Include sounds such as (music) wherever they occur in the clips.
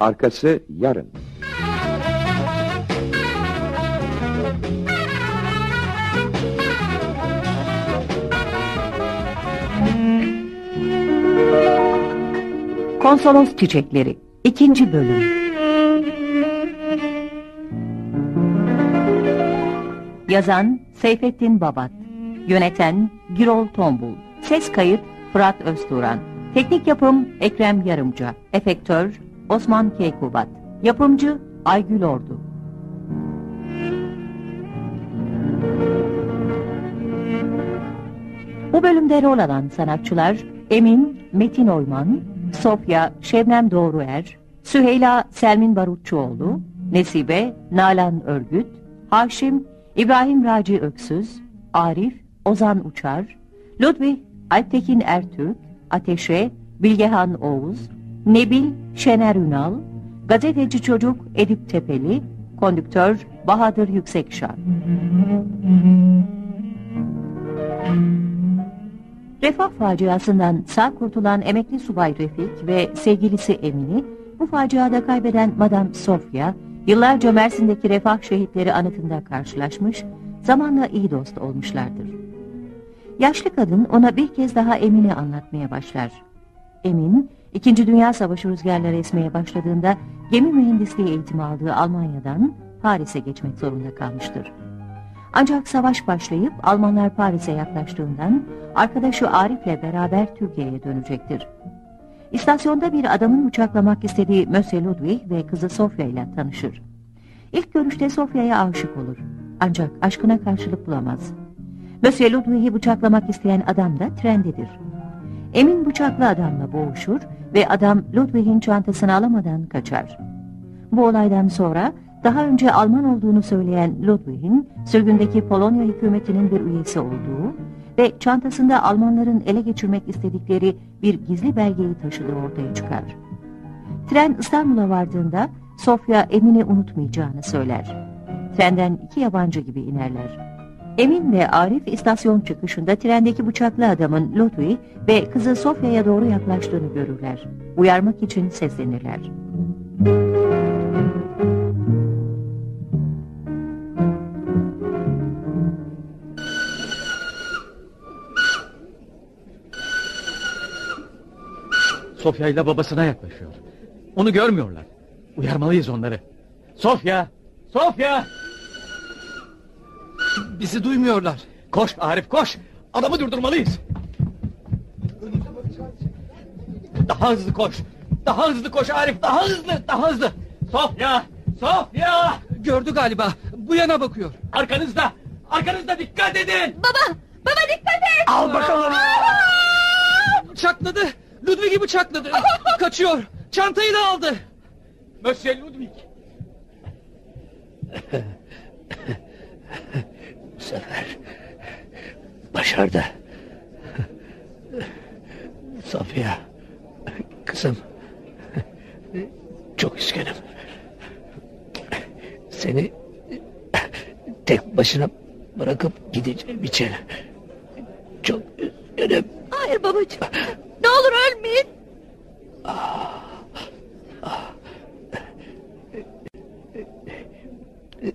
Arkası yarın. Konsolos Çiçekleri 2. Bölüm Yazan Seyfettin Babat Yöneten Girol Tombul Ses kayıt Fırat Özturan Teknik yapım Ekrem Yarımca Efektör Osman Keykubat Yapımcı Aygül Ordu. Bu bölümde rol alan sanatçılar Emin Metin Oyman, Sofya Şebnem Doğruer, Süheyla Selmin Barutçuoğlu, Nesibe Nalan Örgüt, Haşim İbrahim Raci Öksüz, Arif Ozan Uçar, Ludwig Alptekin Ertürk, Ateşe Bilgehan Oğuz, Nebil Şener Ünal, gazeteci çocuk Edip Tepeli, kondüktör Bahadır Yüksekşan. Refah faciasından sağ kurtulan emekli subay Refik ve sevgilisi Emine, bu faciada kaybeden Madame Sofia, yıllarca Mersin'deki refah şehitleri anıtında karşılaşmış, zamanla iyi dost olmuşlardır. Yaşlı kadın ona bir kez daha Emin'i anlatmaya başlar. Emin, İkinci Dünya Savaşı rüzgarları esmeye başladığında gemi mühendisliği eğitimi aldığı Almanya'dan Paris'e geçmek zorunda kalmıştır. Ancak savaş başlayıp Almanlar Paris'e yaklaştığından arkadaşı Arif'le beraber Türkiye'ye dönecektir. İstasyonda bir adamın uçaklamak istediği Monsieur Ludwig ve kızı Sofya ile tanışır. İlk görüşte Sofya'ya aşık olur. Ancak aşkına karşılık bulamaz. Monsieur Ludwig'i bıçaklamak isteyen adam da trendedir. Emin bıçaklı adamla boğuşur ve adam Ludwig'in çantasını alamadan kaçar. Bu olaydan sonra daha önce Alman olduğunu söyleyen Ludwig'in sürgündeki Polonya hükümetinin bir üyesi olduğu ve çantasında Almanların ele geçirmek istedikleri bir gizli belgeyi taşıdığı ortaya çıkar. Tren İstanbul'a vardığında Sofya Emin'i unutmayacağını söyler. Trenden iki yabancı gibi inerler. Emin ve Arif istasyon çıkışında trendeki bıçaklı adamın Ludwig ve kızı Sofya'ya doğru yaklaştığını görürler. Uyarmak için seslenirler. Sofya ile babasına yaklaşıyor. Onu görmüyorlar. Uyarmalıyız onları. Sofya! Sofya! Bizi duymuyorlar. Koş Arif koş! Adamı durdurmalıyız. Daha hızlı koş. Daha hızlı koş Arif. Daha hızlı. Daha hızlı. Sofya! Sofya! Gördü galiba. Bu yana bakıyor. Arkanızda. Arkanızda dikkat edin. Baba! Baba dikkat et! Al bakalım. Bıçakladı. Ludwig'i bıçakladı. (laughs) Kaçıyor. Çantayı da aldı. Monsieur Ludwig. Sefer başardı. Sofya, kızım, çok üzgünüm. Seni tek başına bırakıp gideceğim için çok üzgünüm. Hayır babacığım. Ne olur ölmeyin.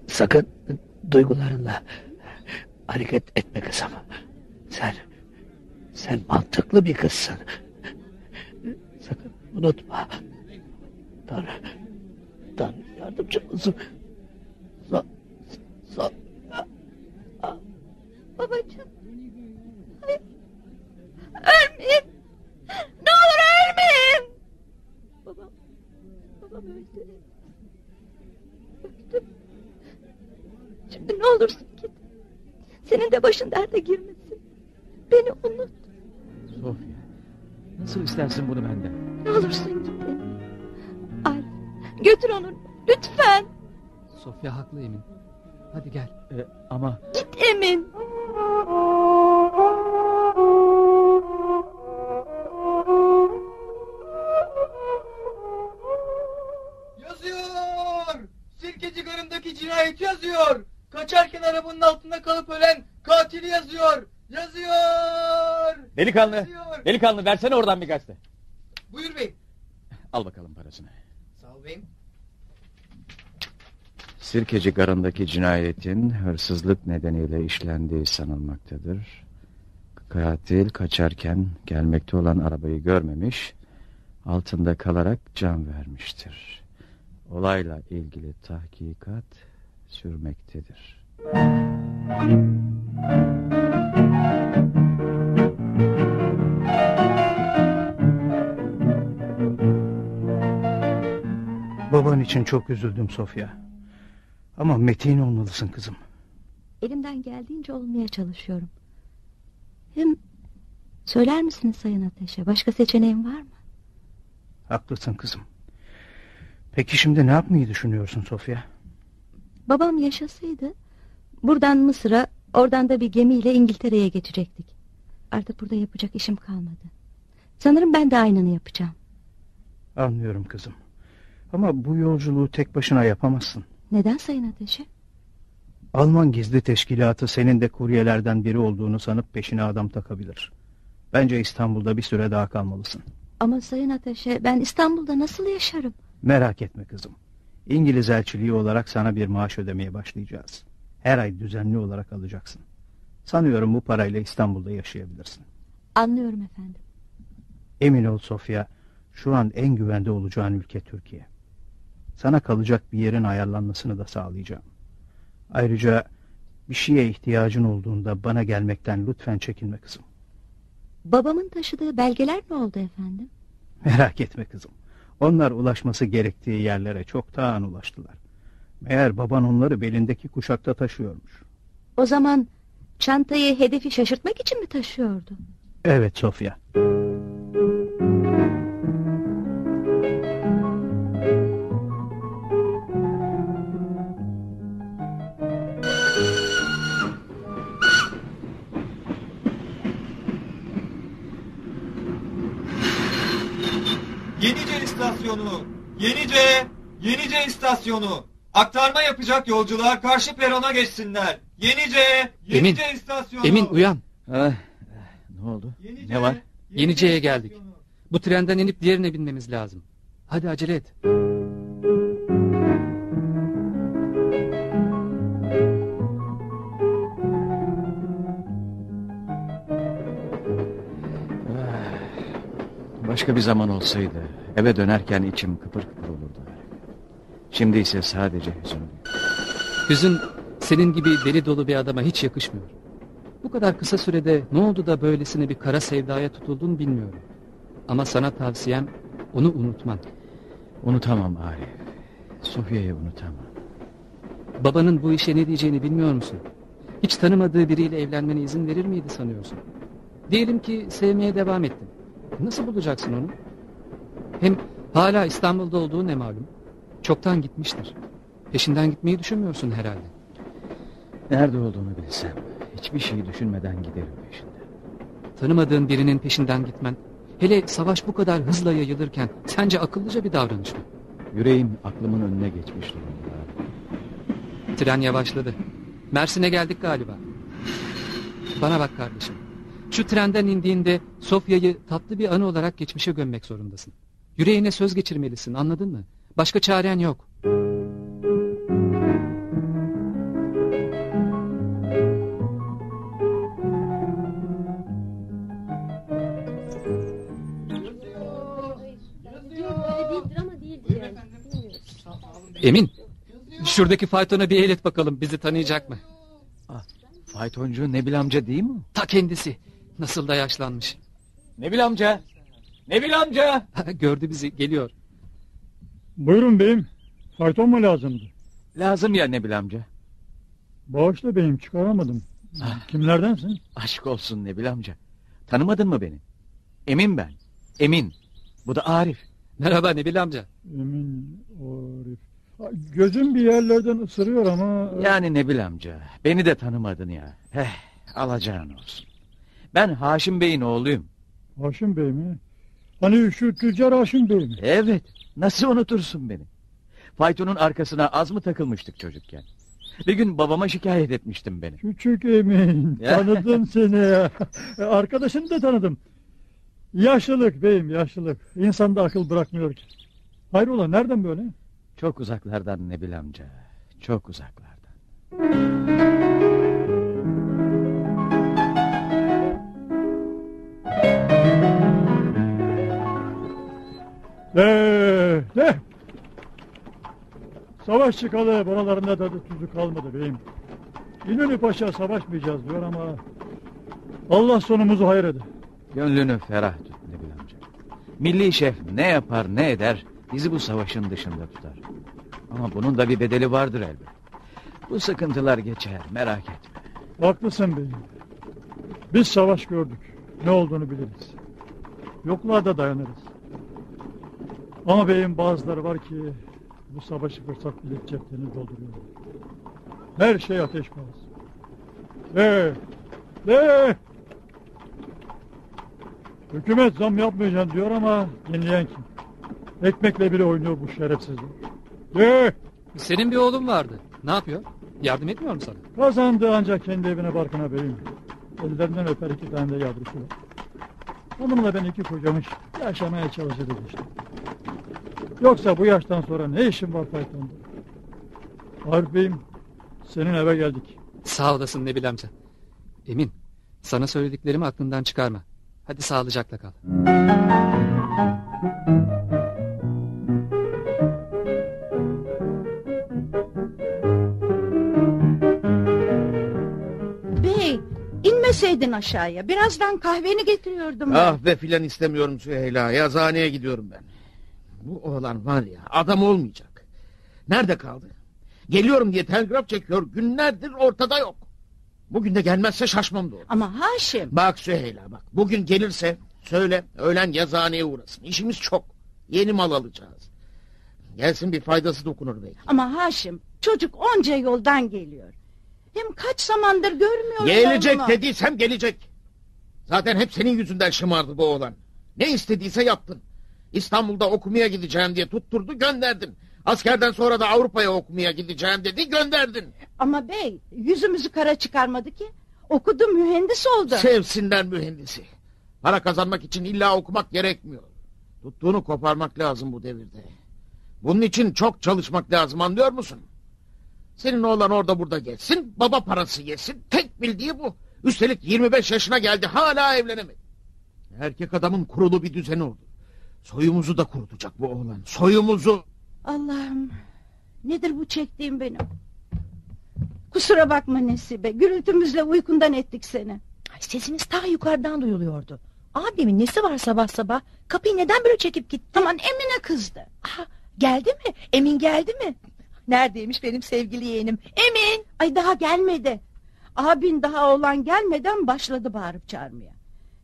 Sakın duygularınla hareket etme kızım. Sen, sen mantıklı bir kızsın. Sakın unutma. Tanrı, Tanrı yardımcı olsun. Haklı Emin. Hadi gel. Ee, ama Git Emin. Yazıyor! Sirkeci garındaki cinayet yazıyor! Kaçarken arabanın altında kalıp ölen katili yazıyor! Yazıyor! delikanlı. Yazıyor! Delikanlı versene oradan bir gazete. Buyur bey. Al bakalım parasını. Sağ ol beyim. Sirkeci Garı'ndaki cinayetin hırsızlık nedeniyle işlendiği sanılmaktadır. Katil kaçarken gelmekte olan arabayı görmemiş, altında kalarak can vermiştir. Olayla ilgili tahkikat sürmektedir. Baban için çok üzüldüm Sofya. Ama metin olmalısın kızım. Elimden geldiğince olmaya çalışıyorum. Hem söyler misiniz Sayın Ateş'e başka seçeneğim var mı? Haklısın kızım. Peki şimdi ne yapmayı düşünüyorsun Sofya? Babam yaşasaydı buradan Mısır'a oradan da bir gemiyle İngiltere'ye geçecektik. Artık burada yapacak işim kalmadı. Sanırım ben de aynını yapacağım. Anlıyorum kızım. Ama bu yolculuğu tek başına yapamazsın. Neden Sayın Ateş'e? Alman gizli teşkilatı senin de kuryelerden biri olduğunu sanıp peşine adam takabilir. Bence İstanbul'da bir süre daha kalmalısın. Ama Sayın Ateş'e ben İstanbul'da nasıl yaşarım? Merak etme kızım. İngiliz elçiliği olarak sana bir maaş ödemeye başlayacağız. Her ay düzenli olarak alacaksın. Sanıyorum bu parayla İstanbul'da yaşayabilirsin. Anlıyorum efendim. Emin ol Sofya, şu an en güvende olacağın ülke Türkiye. Sana kalacak bir yerin ayarlanmasını da sağlayacağım. Ayrıca bir şeye ihtiyacın olduğunda bana gelmekten lütfen çekinme kızım. Babamın taşıdığı belgeler ne oldu efendim? Merak etme kızım. Onlar ulaşması gerektiği yerlere çoktan ulaştılar. Meğer baban onları belindeki kuşakta taşıyormuş. O zaman çantayı hedefi şaşırtmak için mi taşıyordu? Evet Sofya. İstasyonu. Yenice. Yenice istasyonu. Aktarma yapacak yolcular karşı perona geçsinler. Yenice. Yenice Emin, istasyonu. Emin uyan. Ah, ne oldu? Yenice, Ne var? Yenice'ye geldik. istasyonu. Bu trenden inip diğerine binmemiz lazım. Hadi acele et. Başka bir zaman olsaydı eve dönerken içim kıpır kıpır olurdu. Şimdi ise sadece hüzün. Hüzün senin gibi deli dolu bir adama hiç yakışmıyor. Bu kadar kısa sürede ne oldu da böylesine bir kara sevdaya tutuldun bilmiyorum. Ama sana tavsiyem onu unutman. Unutamam Arif. Sofya'yı unutamam. Babanın bu işe ne diyeceğini bilmiyor musun? Hiç tanımadığı biriyle evlenmene izin verir miydi sanıyorsun? Diyelim ki sevmeye devam ettin. Nasıl bulacaksın onu? Hem hala İstanbul'da olduğu ne malum? Çoktan gitmiştir. Peşinden gitmeyi düşünmüyorsun herhalde. Nerede olduğunu bilsem hiçbir şeyi düşünmeden giderim peşinden. Tanımadığın birinin peşinden gitmen, hele savaş bu kadar hızla yayılırken sence akıllıca bir davranış mı? Yüreğim aklımın önüne geçmiş durumda. Tren yavaşladı. Mersin'e geldik galiba. Bana bak kardeşim. Şu trenden indiğinde Sofya'yı tatlı bir anı olarak geçmişe gömmek zorundasın. Yüreğine söz geçirmelisin anladın mı? Başka çaren yok. Emin, şuradaki faytona bir el et bakalım bizi tanıyacak mı? Faytoncu Nebil amca değil mi? Ta kendisi. Nasıl da yaşlanmış. Nebil amca. Nebil amca. (laughs) Gördü bizi geliyor. Buyurun beyim. Fayton mu lazımdı? Lazım ya Nebil amca. Bağışla beyim çıkaramadım. Ah. Kimlerdensin? Aşk olsun Nebil amca. Tanımadın mı beni? Emin ben. Emin. Bu da Arif. Merhaba Nebil amca. Emin Arif. Gözüm bir yerlerden ısırıyor ama... Yani Nebil amca. Beni de tanımadın ya. Heh, alacağın olsun. Ben Haşim Bey'in oğluyum. Haşim Bey mi? Hani şu tüccar Haşim Bey mi? Evet. Nasıl unutursun beni? Faytonun arkasına az mı takılmıştık çocukken? Bir gün babama şikayet etmiştim beni. Küçük Emin. (laughs) Tanıdım seni ya. (laughs) Arkadaşını da tanıdım. Yaşlılık beyim yaşlılık. İnsanda akıl bırakmıyor ki. Hayrola nereden böyle? Çok uzaklardan Nebil amca. Çok uzaklardan. De, de. Savaş çıkalı buralarında da tuzu kalmadı beyim. İnönü Paşa savaşmayacağız diyor ama Allah sonumuzu hayır eder. Gönlünü ferah tut Nebil amca. Milli şef ne yapar ne eder bizi bu savaşın dışında tutar. Ama bunun da bir bedeli vardır elbet. Bu sıkıntılar geçer merak etme. Haklısın beyim. Biz savaş gördük. Ne olduğunu biliriz. Yokluğa da dayanırız. Ama beyim bazıları var ki bu savaşı fırsat bilip ceplerini dolduruyor. Her şey ateş pahası. De, de. Hükümet zam yapmayacağım diyor ama dinleyen kim? Ekmekle bile oynuyor bu şerefsizler. De. Senin bir oğlun vardı. Ne yapıyor? Yardım etmiyor mu sana? Kazandı ancak kendi evine barkına beyim. Ellerinden öper iki tane de yavrusu var. Onunla ben iki kocamış yaşamaya çalışırız işte. Yoksa bu yaştan sonra ne işim var faytonda? Arif beyim senin eve geldik. Sağ olasın Nebil amca. Emin, sana söylediklerimi aklından çıkarma. Hadi sağlıcakla kal. Bey inmeseydin aşağıya. Birazdan kahveni getiriyordum ben. Ah be filan istemiyorum Süheyla. Yazıhaneye gidiyorum ben. Bu oğlan var ya adam olmayacak. Nerede kaldı? Geliyorum diye telgraf çekiyor. Günlerdir ortada yok. Bugün de gelmezse şaşmam doğru. Ama Haşim. Bak Süheyla bak. Bugün gelirse söyle öğlen yazıhaneye uğrasın. İşimiz çok. Yeni mal alacağız. Gelsin bir faydası dokunur belki. Ama Haşim çocuk onca yoldan geliyor. Hem kaç zamandır görmüyorum Gelecek oğlumu. dediysem gelecek. Zaten hep senin yüzünden şımardı bu oğlan. Ne istediyse yaptın. İstanbul'da okumaya gideceğim diye tutturdu gönderdin. Askerden sonra da Avrupa'ya okumaya gideceğim dedi gönderdin. Ama bey yüzümüzü kara çıkarmadı ki. Okudu mühendis oldu. Sevsinler mühendisi. Para kazanmak için illa okumak gerekmiyor. Tuttuğunu koparmak lazım bu devirde. Bunun için çok çalışmak lazım anlıyor musun? Senin oğlan orada burada geçsin, baba parası yesin. Tek bildiği bu. Üstelik 25 yaşına geldi hala evlenemedi. Erkek adamın kurulu bir düzeni oldu. Soyumuzu da kurutacak bu oğlan. Soyumuzu. Allah'ım nedir bu çektiğim benim? Kusura bakma Nesibe. Gürültümüzle uykundan ettik seni. Ay, Sesiniz ta yukarıdan duyuluyordu. Abimin nesi var sabah sabah? Kapıyı neden böyle çekip gitti? Aman Emine kızdı. Aha, geldi mi? Emin geldi mi? Neredeymiş benim sevgili yeğenim? Emin! Ay daha gelmedi. Abin daha oğlan gelmeden başladı bağırıp çağırmaya.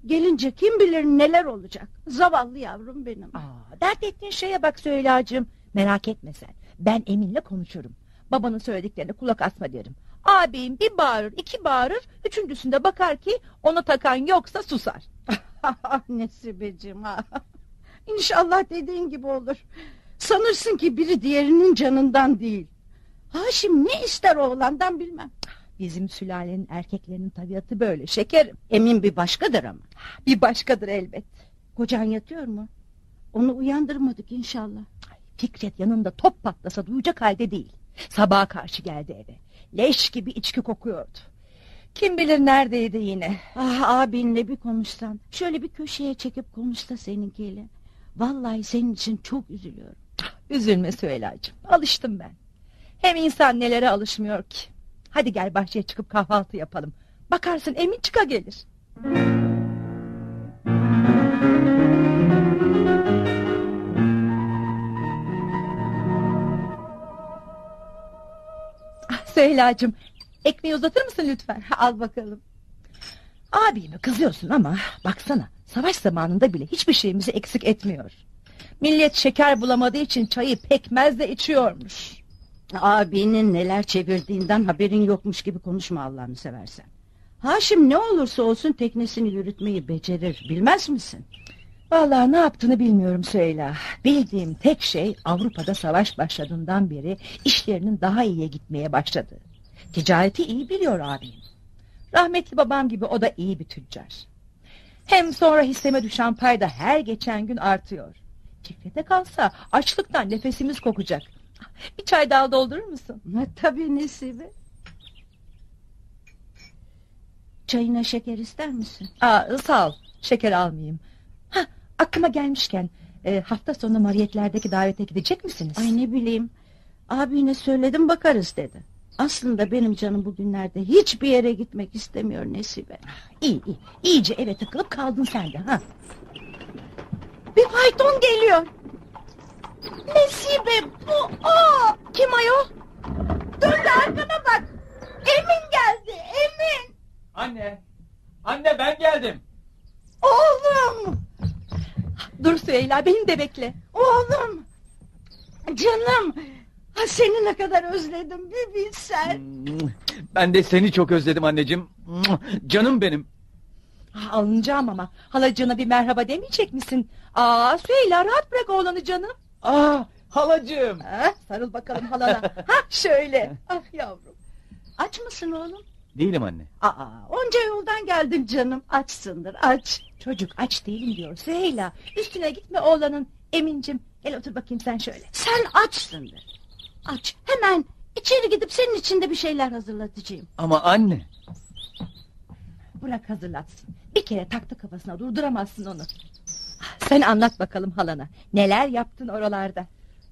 Gelince kim bilir neler olacak. Zavallı yavrum benim. Aa, dert ettiğin şeye bak Söylacığım. Merak etme sen. Ben Emin'le konuşurum. Babanın söylediklerine kulak asma derim. Ağabeyim bir bağırır, iki bağırır, üçüncüsünde bakar ki onu takan yoksa susar. (laughs) Ah Nesibeciğim ha. İnşallah dediğin gibi olur. Sanırsın ki biri diğerinin canından değil. Haşim ne ister oğlandan bilmem. Bizim sülalenin erkeklerinin tabiatı böyle şekerim. Emin bir başkadır ama. Bir başkadır elbet. Kocan yatıyor mu? Onu uyandırmadık inşallah. Fikret yanında top patlasa duyacak halde değil. Sabaha karşı geldi eve. Leş gibi içki kokuyordu. Kim bilir neredeydi yine. Ah abinle bir konuşsan. Şöyle bir köşeye çekip konuşsa seninkiyle. Vallahi senin için çok üzülüyorum. Üzülme Süheyla'cığım. Alıştım ben. Hem insan nelere alışmıyor ki. Hadi gel bahçeye çıkıp kahvaltı yapalım. Bakarsın Emin çıka gelir. Ah, Süheyla'cığım ekmeği uzatır mısın lütfen? (laughs) Al bakalım. Abime kızıyorsun ama baksana savaş zamanında bile hiçbir şeyimizi eksik etmiyor. Millet şeker bulamadığı için çayı pekmezle içiyormuş. Abinin neler çevirdiğinden haberin yokmuş gibi konuşma Allah'ını seversen. Haşim ne olursa olsun teknesini yürütmeyi becerir bilmez misin? Vallahi ne yaptığını bilmiyorum Süheyla. Bildiğim tek şey Avrupa'da savaş başladığından beri işlerinin daha iyiye gitmeye başladı. Ticareti iyi biliyor abim. Rahmetli babam gibi o da iyi bir tüccar. Hem sonra hisseme düşen pay da her geçen gün artıyor. Çiftete kalsa açlıktan nefesimiz kokacak. Bir çay daha doldurur musun? Ha, tabii Nesibe. Çayına şeker ister misin? Aa, sağ ol. Şeker almayayım. Aklıma gelmişken e, hafta sonu mariyetlerdeki davete gidecek misiniz? Ay ne bileyim. Abine söyledim bakarız dedi. Aslında benim canım bugünlerde hiçbir yere gitmek istemiyor Nesibe. İyi iyi. İyice eve tıkılıp kaldın sen de ha. Bir fayton geliyor. Nesibe bu o. Kim ayol? Dur da arkana bak. Emin geldi Emin. Anne. Anne ben geldim. Oğlum. Dur Süheyla beni de bekle. Oğlum. Canım. Ha, seni ne kadar özledim bir bilsen. Ben de seni çok özledim anneciğim. Canım benim. Ha, alınacağım ama halacığına bir merhaba demeyecek misin? Aa Süheyla rahat bırak oğlanı canım. Aa halacığım. Ha, sarıl bakalım halana. ha şöyle. (laughs) Ah yavrum. Aç mısın oğlum? Değilim anne. Aa, onca yoldan geldin canım. Açsındır aç. Çocuk aç değilim diyor Süheyla. Üstüne gitme oğlanın. Emincim gel otur bakayım sen şöyle. Sen açsındır. Aç hemen içeri gidip senin için de bir şeyler hazırlatacağım. Ama anne. Bırak hazırlatsın. Bir kere taktı kafasına durduramazsın onu. Sen anlat bakalım halana. Neler yaptın oralarda?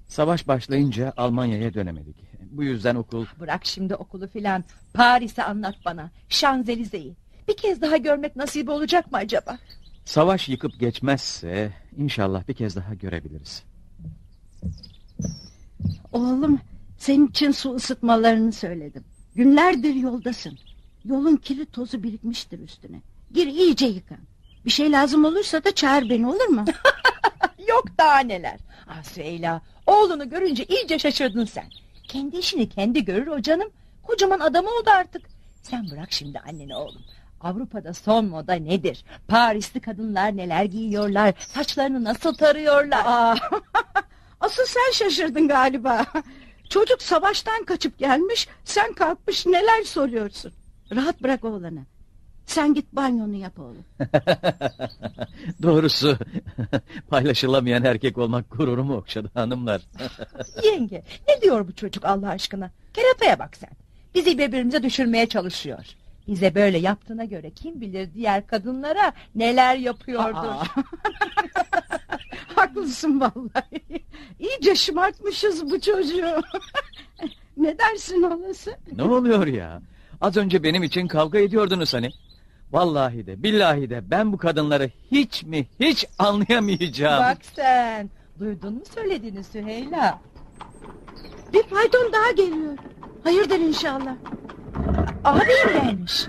Savaş başlayınca Almanya'ya dönemedik. Bu yüzden okul... Bırak şimdi okulu filan. Paris'i anlat bana. Şanzelize'yi. Bir kez daha görmek nasip olacak mı acaba? Savaş yıkıp geçmezse inşallah bir kez daha görebiliriz. Oğlum senin için su ısıtmalarını söyledim. Günlerdir yoldasın. Yolun kiri tozu birikmiştir üstüne. Gir iyice yıkan. Bir şey lazım olursa da çağır beni olur mu? (laughs) Yok daha neler. Ah Süheyla oğlunu görünce iyice şaşırdın sen. Kendi işini kendi görür o canım. Kocaman adam oldu artık. Sen bırak şimdi anneni oğlum. Avrupa'da son moda nedir? Parisli kadınlar neler giyiyorlar? Saçlarını nasıl tarıyorlar? Aa, (laughs) asıl sen şaşırdın galiba. Çocuk savaştan kaçıp gelmiş, sen kalkmış neler soruyorsun. Rahat bırak oğlanı. Sen git banyonu yap oğlum. (laughs) Doğrusu paylaşılamayan erkek olmak gururumu okşadı hanımlar. (laughs) Yenge ne diyor bu çocuk Allah aşkına? Kerataya bak sen. Bizi birbirimize düşürmeye çalışıyor. Bize böyle yaptığına göre kim bilir diğer kadınlara neler yapıyordur. (laughs) Haklısın vallahi. İyice şımartmışız bu çocuğu. ne dersin olası? ne oluyor ya? Az önce benim için kavga ediyordunuz hani. Vallahi de billahi de ben bu kadınları hiç mi hiç anlayamayacağım. Bak sen. Duydun mu söylediğini Süheyla? Bir fayton daha geliyor. Hayırdır inşallah. Abim gelmiş.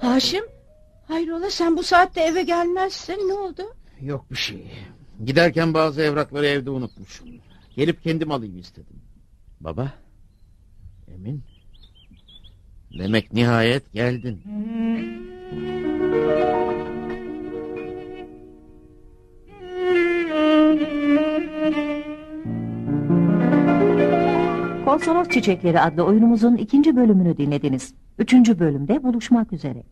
Haşim, hayrola sen bu saatte eve gelmezsin ne oldu? Yok bir şey. Giderken bazı evrakları evde unutmuşum. Gelip kendim alayım istedim. Baba Emin. Demek nihayet geldin. Konsolos Çiçekleri adlı oyunumuzun ikinci bölümünü dinlediniz. Üçüncü bölümde buluşmak üzere.